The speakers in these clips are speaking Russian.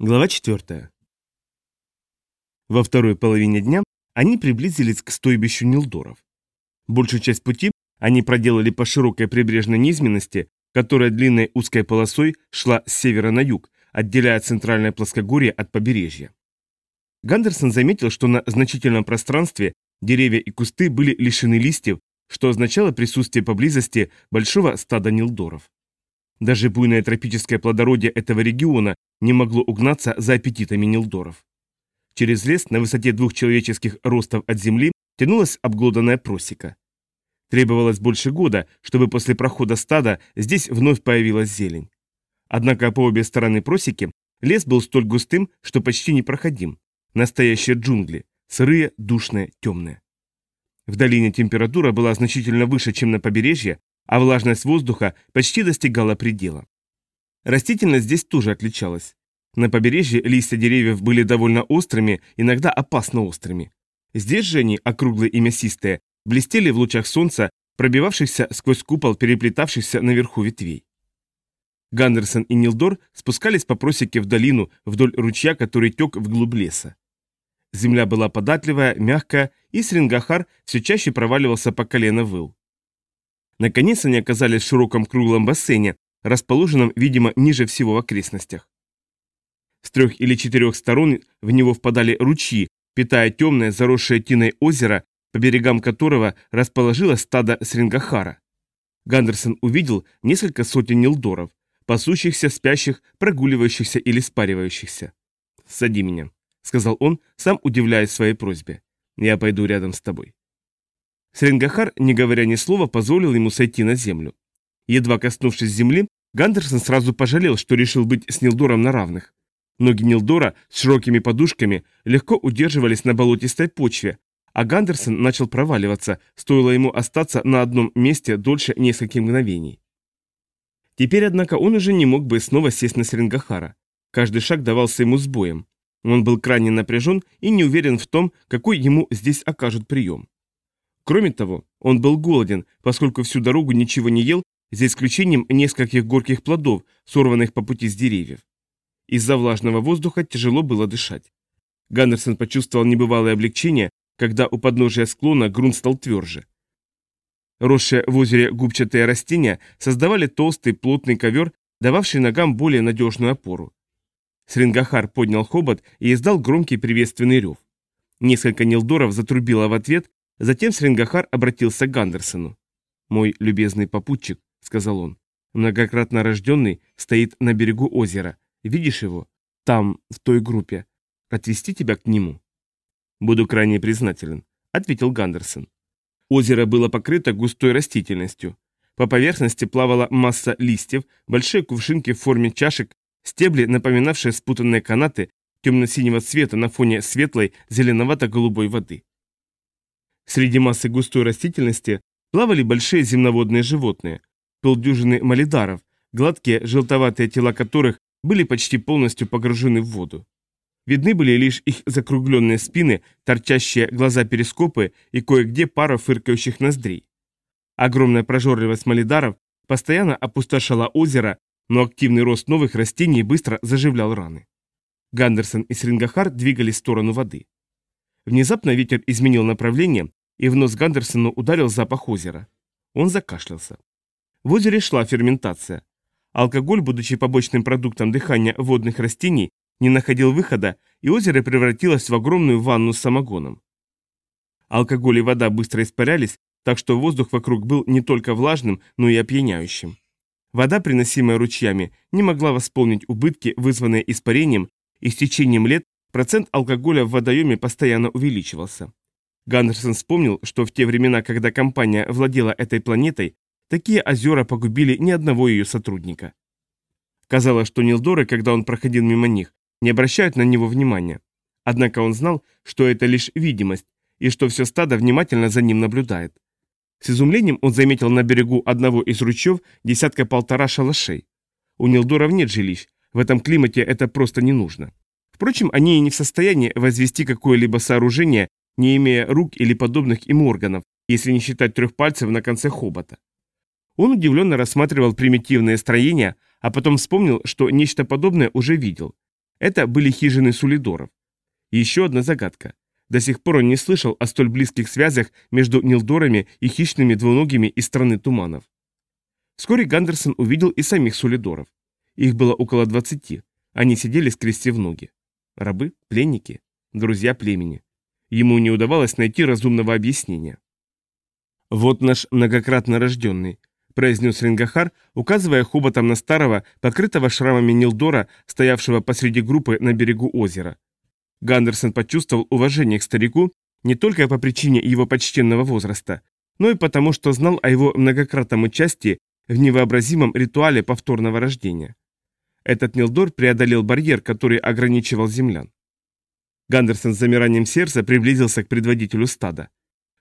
Глава 4. Во второй половине дня они приблизились к стойбищу Нилдоров. Большую часть пути они проделали по широкой прибрежной низменности, которая длинной узкой полосой шла с севера на юг, отделяя центральное плоскогорье от побережья. Гандерсон заметил, что на значительном пространстве деревья и кусты были лишены листьев, что означало присутствие поблизости большого стада Нилдоров. Даже буйное тропическое плодородие этого региона не могло угнаться за аппетитами нилдоров. Через лес на высоте двух человеческих ростов от земли тянулась обглоданная просека. Требовалось больше года, чтобы после прохода стада здесь вновь появилась зелень. Однако по обе стороны просеки лес был столь густым, что почти непроходим. Настоящие джунгли, сырые, душные, темные. В долине температура была значительно выше, чем на побережье, а влажность воздуха почти достигала предела. Растительность здесь тоже отличалась. На побережье листья деревьев были довольно острыми, иногда опасно острыми. Здесь же они, округлые и мясистые, блестели в лучах солнца, пробивавшихся сквозь купол переплетавшихся наверху ветвей. Гандерсон и Нилдор спускались по просеке в долину вдоль ручья, который тек вглубь леса. Земля была податливая, мягкая, и Срингахар все чаще проваливался по колено выл. Наконец они оказались в широком круглом бассейне, расположенном, видимо, ниже всего в окрестностях. С трех или четырех сторон в него впадали ручьи, питая темное, заросшее тиной озеро, по берегам которого расположилось стадо срингахара. Гандерсон увидел несколько сотен нилдоров, пасущихся, спящих, прогуливающихся или спаривающихся. «Сади меня», — сказал он, сам удивляясь своей просьбе. «Я пойду рядом с тобой». Сренгахар, не говоря ни слова, позволил ему сойти на землю. Едва коснувшись земли, Гандерсон сразу пожалел, что решил быть с Нилдором на равных. Ноги Нилдора с широкими подушками легко удерживались на болотистой почве, а Гандерсон начал проваливаться, стоило ему остаться на одном месте дольше нескольких мгновений. Теперь, однако, он уже не мог бы снова сесть на Сренгахара. Каждый шаг давался ему с боем. Он был крайне напряжен и не уверен в том, какой ему здесь окажут прием. Кроме того, он был голоден, поскольку всю дорогу ничего не ел, за исключением нескольких горьких плодов, сорванных по пути с деревьев. Из-за влажного воздуха тяжело было дышать. Гандерсон почувствовал небывалое облегчение, когда у подножия склона грунт стал тверже. Росшие в озере губчатые растения создавали толстый плотный ковер, дававший ногам более надежную опору. Срингахар поднял хобот и издал громкий приветственный рев. Несколько нилдоров затрубило в ответ, Затем Срингахар обратился к Гандерсону. «Мой любезный попутчик», — сказал он, — «многократно рожденный, стоит на берегу озера. Видишь его? Там, в той группе. Отвести тебя к нему?» «Буду крайне признателен», — ответил Гандерсон. Озеро было покрыто густой растительностью. По поверхности плавала масса листьев, большие кувшинки в форме чашек, стебли, напоминавшие спутанные канаты темно-синего цвета на фоне светлой зеленовато-голубой воды. Среди массы густой растительности плавали большие земноводные животные, полдюжины малидаров, гладкие желтоватые тела которых были почти полностью погружены в воду. Видны были лишь их закругленные спины, торчащие глаза-перископы и кое-где пара фыркающих ноздрей. Огромная прожорливость малидаров постоянно опустошала озеро, но активный рост новых растений быстро заживлял раны. Гандерсон и Срингахар двигались в сторону воды. Внезапно ветер изменил направление, и в нос Гандерсону ударил запах озера. Он закашлялся. В озере шла ферментация. Алкоголь, будучи побочным продуктом дыхания водных растений, не находил выхода, и озеро превратилось в огромную ванну с самогоном. Алкоголь и вода быстро испарялись, так что воздух вокруг был не только влажным, но и опьяняющим. Вода, приносимая ручьями, не могла восполнить убытки, вызванные испарением, и с течением лет процент алкоголя в водоеме постоянно увеличивался. Гандерсон вспомнил, что в те времена, когда компания владела этой планетой, такие озера погубили ни одного ее сотрудника. Казалось, что Нилдоры, когда он проходил мимо них, не обращают на него внимания. Однако он знал, что это лишь видимость, и что все стадо внимательно за ним наблюдает. С изумлением он заметил на берегу одного из ручьев десятка-полтора шалашей. У Нилдоров нет жилищ, в этом климате это просто не нужно. Впрочем, они и не в состоянии возвести какое-либо сооружение, не имея рук или подобных им органов, если не считать трех пальцев на конце хобота. Он удивленно рассматривал примитивное строение, а потом вспомнил, что нечто подобное уже видел. Это были хижины сулидоров. Еще одна загадка. До сих пор он не слышал о столь близких связях между Нилдорами и хищными двуногими из страны туманов. Вскоре Гандерсон увидел и самих сулидоров. Их было около двадцати. Они сидели скрестив ноги. Рабы, пленники, друзья племени. Ему не удавалось найти разумного объяснения. «Вот наш многократно рожденный», — произнес Рингахар, указывая хоботом на старого, покрытого шрамами Нилдора, стоявшего посреди группы на берегу озера. Гандерсон почувствовал уважение к старику не только по причине его почтенного возраста, но и потому, что знал о его многократном участии в невообразимом ритуале повторного рождения. Этот Нилдор преодолел барьер, который ограничивал землян. Гандерсон с замиранием сердца приблизился к предводителю стада.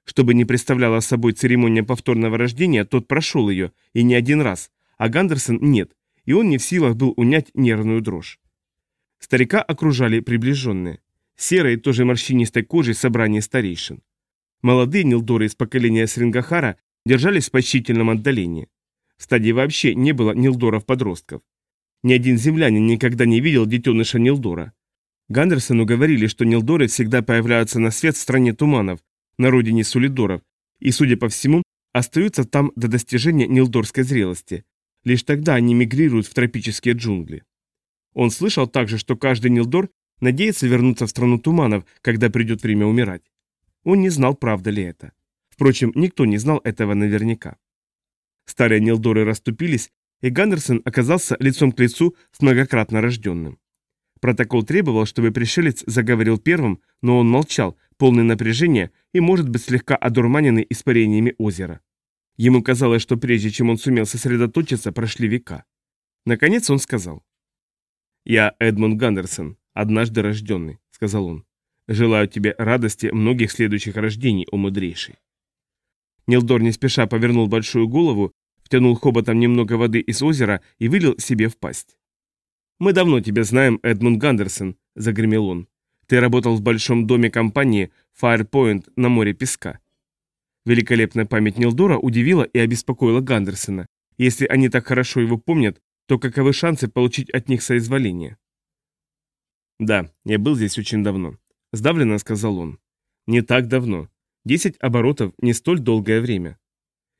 Чтобы не представляла собой церемония повторного рождения, тот прошел ее, и не один раз, а Гандерсон нет, и он не в силах был унять нервную дрожь. Старика окружали приближенные. Серой, тоже морщинистой кожей собрание старейшин. Молодые Нилдоры из поколения Срингахара держались в почтительном отдалении. В стадии вообще не было Нилдоров-подростков. Ни один землянин никогда не видел детеныша Нилдора. Гандерсону говорили, что Нилдоры всегда появляются на свет в стране туманов, на родине Сулидоров, и, судя по всему, остаются там до достижения нилдорской зрелости. Лишь тогда они мигрируют в тропические джунгли. Он слышал также, что каждый Нилдор надеется вернуться в страну туманов, когда придет время умирать. Он не знал, правда ли это. Впрочем, никто не знал этого наверняка. Старые Нилдоры расступились, и Гандерсон оказался лицом к лицу с многократно рожденным. Протокол требовал, чтобы пришелец заговорил первым, но он молчал, полный напряжения и, может быть, слегка одурманенный испарениями озера. Ему казалось, что прежде чем он сумел сосредоточиться, прошли века. Наконец он сказал. «Я Эдмунд Гандерсон, однажды рожденный», — сказал он. «Желаю тебе радости многих следующих рождений, о мудрейший». Нилдор не спеша повернул большую голову втянул хоботом немного воды из озера и вылил себе в пасть. «Мы давно тебя знаем, Эдмунд Гандерсон», — загремел он. «Ты работал в большом доме компании Firepoint на море песка». Великолепная память Нилдора удивила и обеспокоила Гандерсона. Если они так хорошо его помнят, то каковы шансы получить от них соизволение? «Да, я был здесь очень давно», — сдавленно сказал он. «Не так давно. Десять оборотов — не столь долгое время.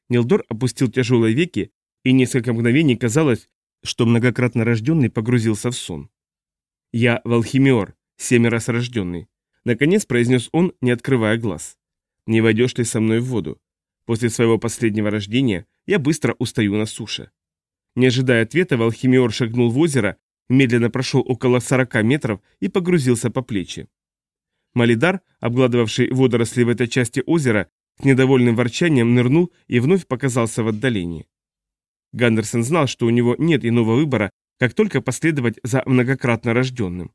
Нилдор опустил тяжелые веки, и несколько мгновений казалось, что многократно рожденный погрузился в сон. «Я Валхимиор, семь раз рожденный», — наконец произнес он, не открывая глаз. «Не войдешь ли со мной в воду? После своего последнего рождения я быстро устаю на суше». Не ожидая ответа, Валхимиор шагнул в озеро, медленно прошел около 40 метров и погрузился по плечи. Малидар, обгладывавший водоросли в этой части озера, с недовольным ворчанием нырнул и вновь показался в отдалении. Гандерсон знал, что у него нет иного выбора, как только последовать за многократно рожденным.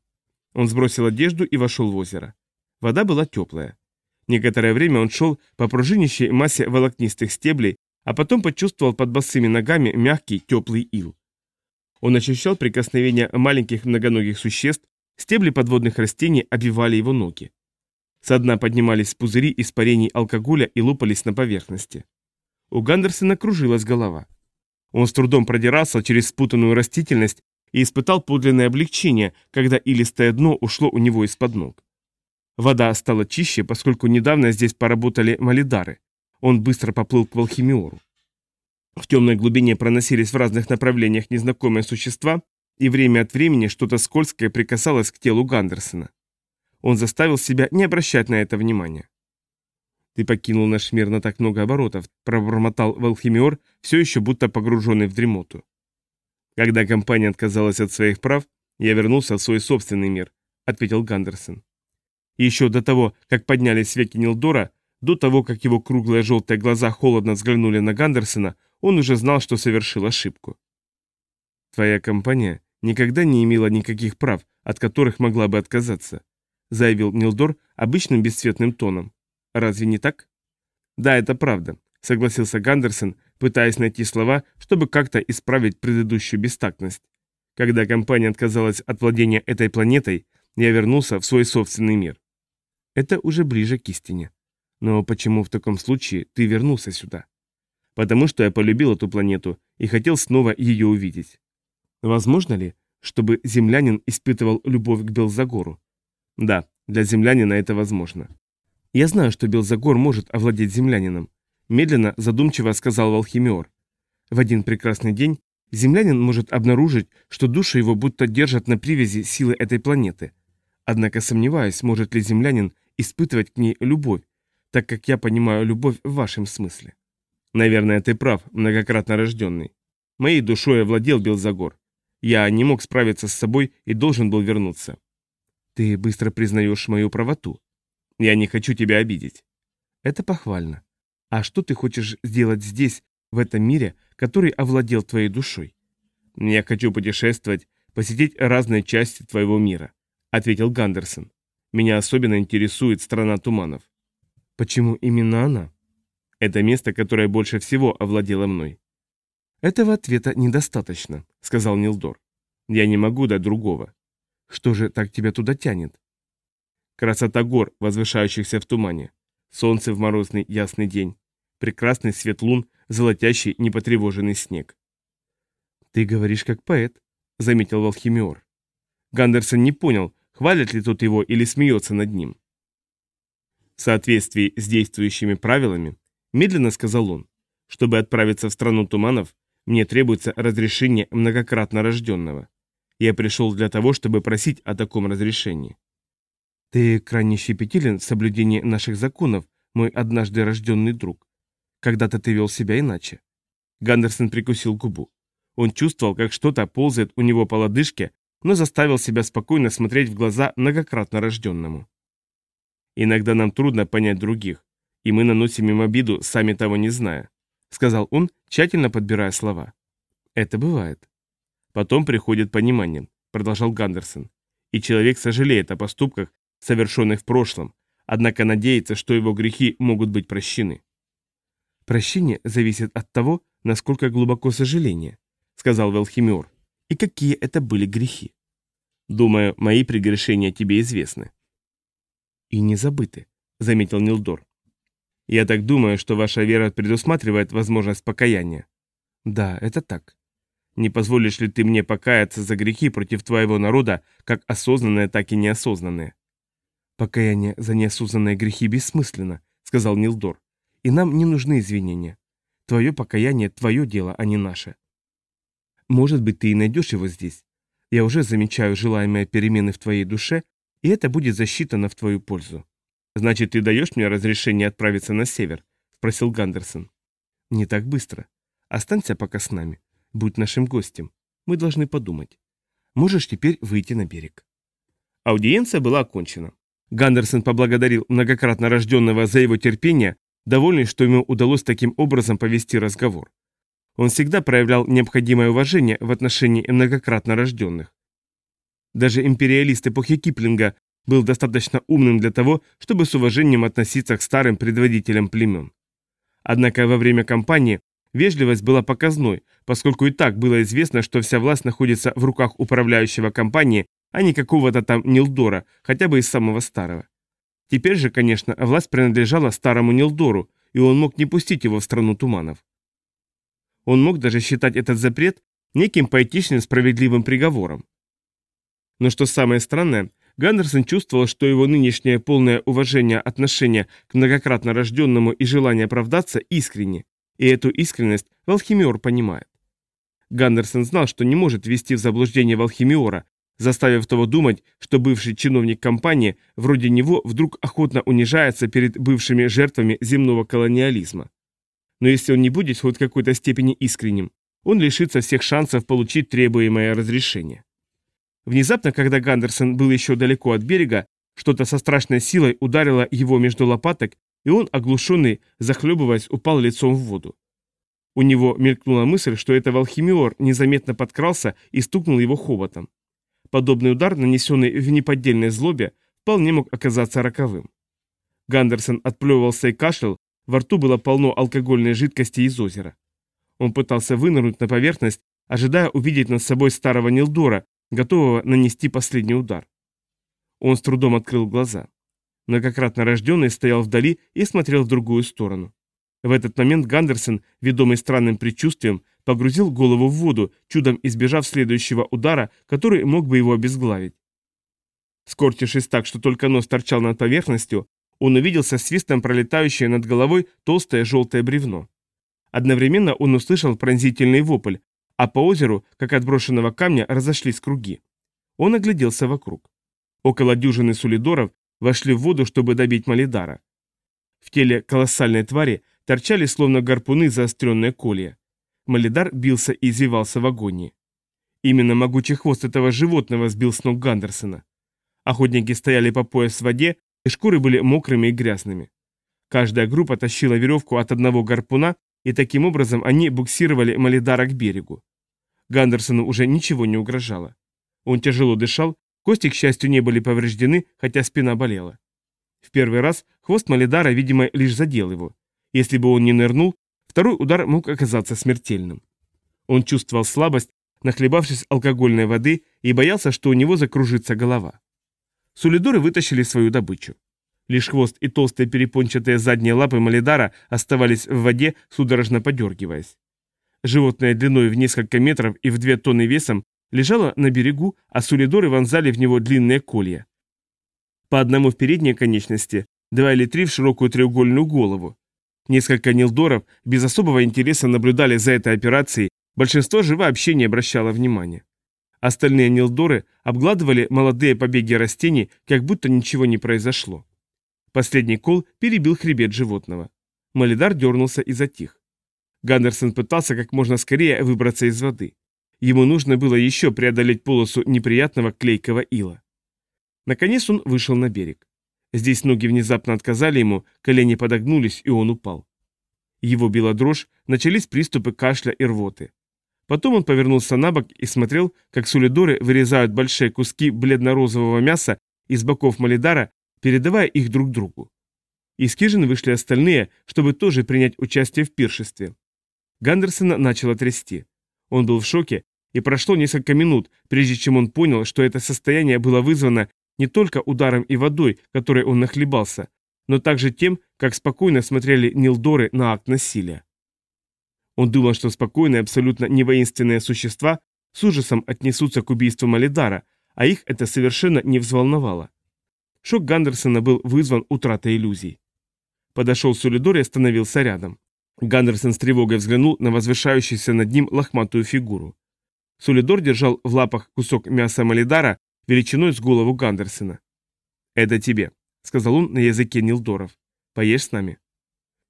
Он сбросил одежду и вошел в озеро. Вода была теплая. Некоторое время он шел по пружинищей массе волокнистых стеблей, а потом почувствовал под босыми ногами мягкий теплый ил. Он ощущал прикосновение маленьких многоногих существ, стебли подводных растений обвивали его ноги. Со дна поднимались пузыри испарений алкоголя и лопались на поверхности. У Гандерсона кружилась голова. Он с трудом продирался через спутанную растительность и испытал подлинное облегчение, когда илистое дно ушло у него из-под ног. Вода стала чище, поскольку недавно здесь поработали малидары. Он быстро поплыл к Волхимиору. В темной глубине проносились в разных направлениях незнакомые существа, и время от времени что-то скользкое прикасалось к телу Гандерсона. Он заставил себя не обращать на это внимания. «Ты покинул наш мир на так много оборотов», – пробормотал Волхимиор, все еще будто погруженный в дремоту. «Когда компания отказалась от своих прав, я вернулся в свой собственный мир», – ответил Гандерсон. еще до того, как поднялись веки Нилдора, до того, как его круглые желтые глаза холодно взглянули на Гандерсона, он уже знал, что совершил ошибку. «Твоя компания никогда не имела никаких прав, от которых могла бы отказаться. — заявил Нилдор обычным бесцветным тоном. «Разве не так?» «Да, это правда», — согласился Гандерсон, пытаясь найти слова, чтобы как-то исправить предыдущую бестактность. Когда компания отказалась от владения этой планетой, я вернулся в свой собственный мир. Это уже ближе к истине. Но почему в таком случае ты вернулся сюда? Потому что я полюбил эту планету и хотел снова ее увидеть. Возможно ли, чтобы землянин испытывал любовь к Белзагору? Да, для землянина это возможно. Я знаю, что Белзагор может овладеть землянином, медленно, задумчиво сказал Волхимиор. В один прекрасный день землянин может обнаружить, что души его будто держат на привязи силы этой планеты. Однако сомневаюсь, может ли землянин испытывать к ней любовь, так как я понимаю любовь в вашем смысле. Наверное, ты прав, многократно рожденный. Моей душой овладел Белзагор. Я не мог справиться с собой и должен был вернуться. Ты быстро признаешь мою правоту. Я не хочу тебя обидеть. Это похвально. А что ты хочешь сделать здесь, в этом мире, который овладел твоей душой? Я хочу путешествовать, посетить разные части твоего мира, ответил Гандерсон. Меня особенно интересует страна туманов. Почему именно она? Это место, которое больше всего овладело мной. Этого ответа недостаточно, сказал Нилдор. Я не могу дать другого. Что же так тебя туда тянет? Красота гор, возвышающихся в тумане. Солнце в морозный ясный день. Прекрасный свет лун, золотящий непотревоженный снег. «Ты говоришь как поэт», — заметил Волхимиор. Гандерсон не понял, хвалит ли тот его или смеется над ним. В соответствии с действующими правилами, медленно сказал он, чтобы отправиться в страну туманов, мне требуется разрешение многократно рожденного. Я пришел для того, чтобы просить о таком разрешении. Ты крайне щепетилен в соблюдении наших законов, мой однажды рожденный друг. Когда-то ты вел себя иначе. Гандерсон прикусил губу. Он чувствовал, как что-то ползает у него по лодыжке, но заставил себя спокойно смотреть в глаза многократно рожденному. Иногда нам трудно понять других, и мы наносим им обиду, сами того не зная, сказал он, тщательно подбирая слова. Это бывает. Потом приходит понимание, продолжал Гандерсон, и человек сожалеет о поступках, совершенных в прошлом, однако надеется, что его грехи могут быть прощены. «Прощение зависит от того, насколько глубоко сожаление», — сказал Велхимиор. «И какие это были грехи?» «Думаю, мои прегрешения тебе известны». «И не забыты», — заметил Нилдор. «Я так думаю, что ваша вера предусматривает возможность покаяния». «Да, это так. Не позволишь ли ты мне покаяться за грехи против твоего народа, как осознанные, так и неосознанные?» «Покаяние за неосознанные грехи бессмысленно», — сказал Нилдор. «И нам не нужны извинения. Твое покаяние — твое дело, а не наше. Может быть, ты и найдешь его здесь. Я уже замечаю желаемые перемены в твоей душе, и это будет засчитано в твою пользу». «Значит, ты даешь мне разрешение отправиться на север?» — спросил Гандерсон. «Не так быстро. Останься пока с нами. Будь нашим гостем. Мы должны подумать. Можешь теперь выйти на берег». Аудиенция была окончена. Гандерсон поблагодарил многократно рожденного за его терпение, довольный, что ему удалось таким образом повести разговор. Он всегда проявлял необходимое уважение в отношении многократно рожденных. Даже империалист эпохи Киплинга был достаточно умным для того, чтобы с уважением относиться к старым предводителям племен. Однако во время кампании вежливость была показной, поскольку и так было известно, что вся власть находится в руках управляющего компании а не какого-то там Нилдора, хотя бы из самого старого. Теперь же, конечно, власть принадлежала старому Нилдору, и он мог не пустить его в страну туманов. Он мог даже считать этот запрет неким поэтичным справедливым приговором. Но что самое странное, Гандерсон чувствовал, что его нынешнее полное уважение отношение к многократно рожденному и желание оправдаться искренне, и эту искренность Валхимиор понимает. Гандерсон знал, что не может ввести в заблуждение Валхимиора, заставив того думать, что бывший чиновник компании вроде него вдруг охотно унижается перед бывшими жертвами земного колониализма. Но если он не будет хоть в какой-то степени искренним, он лишится всех шансов получить требуемое разрешение. Внезапно, когда Гандерсон был еще далеко от берега, что-то со страшной силой ударило его между лопаток, и он, оглушенный, захлебываясь, упал лицом в воду. У него мелькнула мысль, что это Волхимиор незаметно подкрался и стукнул его хоботом. Подобный удар, нанесенный в неподдельной злобе, вполне мог оказаться роковым. Гандерсон отплевывался и кашлял, во рту было полно алкогольной жидкости из озера. Он пытался вынырнуть на поверхность, ожидая увидеть над собой старого Нилдора, готового нанести последний удар. Он с трудом открыл глаза. Многократно рожденный стоял вдали и смотрел в другую сторону. В этот момент Гандерсон, ведомый странным предчувствием, погрузил голову в воду, чудом избежав следующего удара, который мог бы его обезглавить. Скорчившись так, что только нос торчал над поверхностью, он увидел со свистом пролетающее над головой толстое желтое бревно. Одновременно он услышал пронзительный вопль, а по озеру, как от брошенного камня, разошлись круги. Он огляделся вокруг. Около дюжины сулидоров вошли в воду, чтобы добить Малидара. В теле колоссальной твари торчали словно гарпуны заостренные колья. Малидар бился и извивался в агонии. Именно могучий хвост этого животного сбил с ног Гандерсона. Охотники стояли по пояс в воде, и шкуры были мокрыми и грязными. Каждая группа тащила веревку от одного гарпуна, и таким образом они буксировали Малидара к берегу. Гандерсону уже ничего не угрожало. Он тяжело дышал, кости, к счастью, не были повреждены, хотя спина болела. В первый раз хвост Малидара, видимо, лишь задел его. Если бы он не нырнул, второй удар мог оказаться смертельным. Он чувствовал слабость, нахлебавшись алкогольной воды, и боялся, что у него закружится голова. Сулидоры вытащили свою добычу. Лишь хвост и толстые перепончатые задние лапы Малидара оставались в воде, судорожно подергиваясь. Животное длиной в несколько метров и в две тонны весом лежало на берегу, а сулидоры вонзали в него длинные колья. По одному в передней конечности, два или три в широкую треугольную голову. Несколько нилдоров без особого интереса наблюдали за этой операцией, большинство же вообще не обращало внимания. Остальные нилдоры обгладывали молодые побеги растений, как будто ничего не произошло. Последний кол перебил хребет животного. Малидар дернулся и затих. Гандерсон пытался как можно скорее выбраться из воды. Ему нужно было еще преодолеть полосу неприятного клейкого ила. Наконец он вышел на берег. Здесь ноги внезапно отказали ему, колени подогнулись, и он упал. Его била дрожь, начались приступы кашля и рвоты. Потом он повернулся на бок и смотрел, как сулидоры вырезают большие куски бледно-розового мяса из боков Малидара, передавая их друг другу. Из хижин вышли остальные, чтобы тоже принять участие в пиршестве. Гандерсона начало трясти. Он был в шоке, и прошло несколько минут, прежде чем он понял, что это состояние было вызвано не только ударом и водой, которой он нахлебался, но также тем, как спокойно смотрели Нилдоры на акт насилия. Он думал, что спокойные, абсолютно невоинственные существа с ужасом отнесутся к убийству Малидара, а их это совершенно не взволновало. Шок Гандерсона был вызван утратой иллюзий. Подошел Сулидор и остановился рядом. Гандерсон с тревогой взглянул на возвышающуюся над ним лохматую фигуру. Сулидор держал в лапах кусок мяса Малидара величиной с голову Гандерсона. «Это тебе», — сказал он на языке Нилдоров. «Поешь с нами?»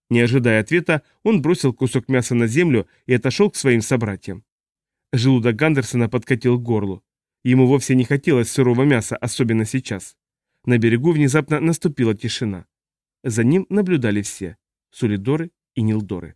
Не ожидая ответа, он бросил кусок мяса на землю и отошел к своим собратьям. Желудок Гандерсона подкатил к горлу. Ему вовсе не хотелось сырого мяса, особенно сейчас. На берегу внезапно наступила тишина. За ним наблюдали все – Сулидоры и Нилдоры.